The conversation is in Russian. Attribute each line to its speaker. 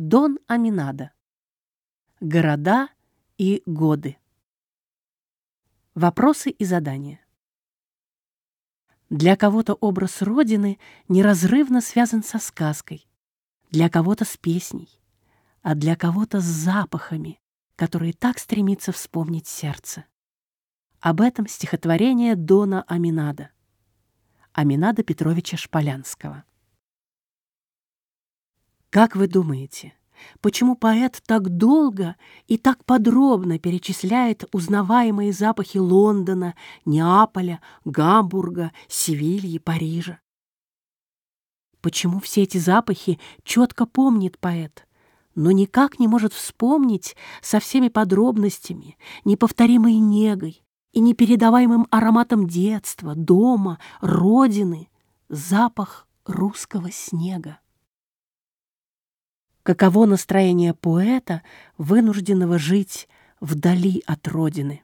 Speaker 1: Дон Аминада. Города и годы. Вопросы и задания. Для кого-то образ Родины неразрывно связан со сказкой, для кого-то с песней, а для кого-то с запахами, которые так стремится вспомнить сердце. Об этом стихотворение Дона Аминада. Аминада Петровича Шполянского. Как вы думаете, почему поэт так долго и так подробно перечисляет узнаваемые запахи Лондона, Неаполя, Гамбурга, Севильи, Парижа? Почему все эти запахи четко помнит поэт, но никак не может вспомнить со всеми подробностями, неповторимой негой и непередаваемым ароматом детства, дома, родины, запах русского снега? Каково настроение поэта, вынужденного жить вдали от родины.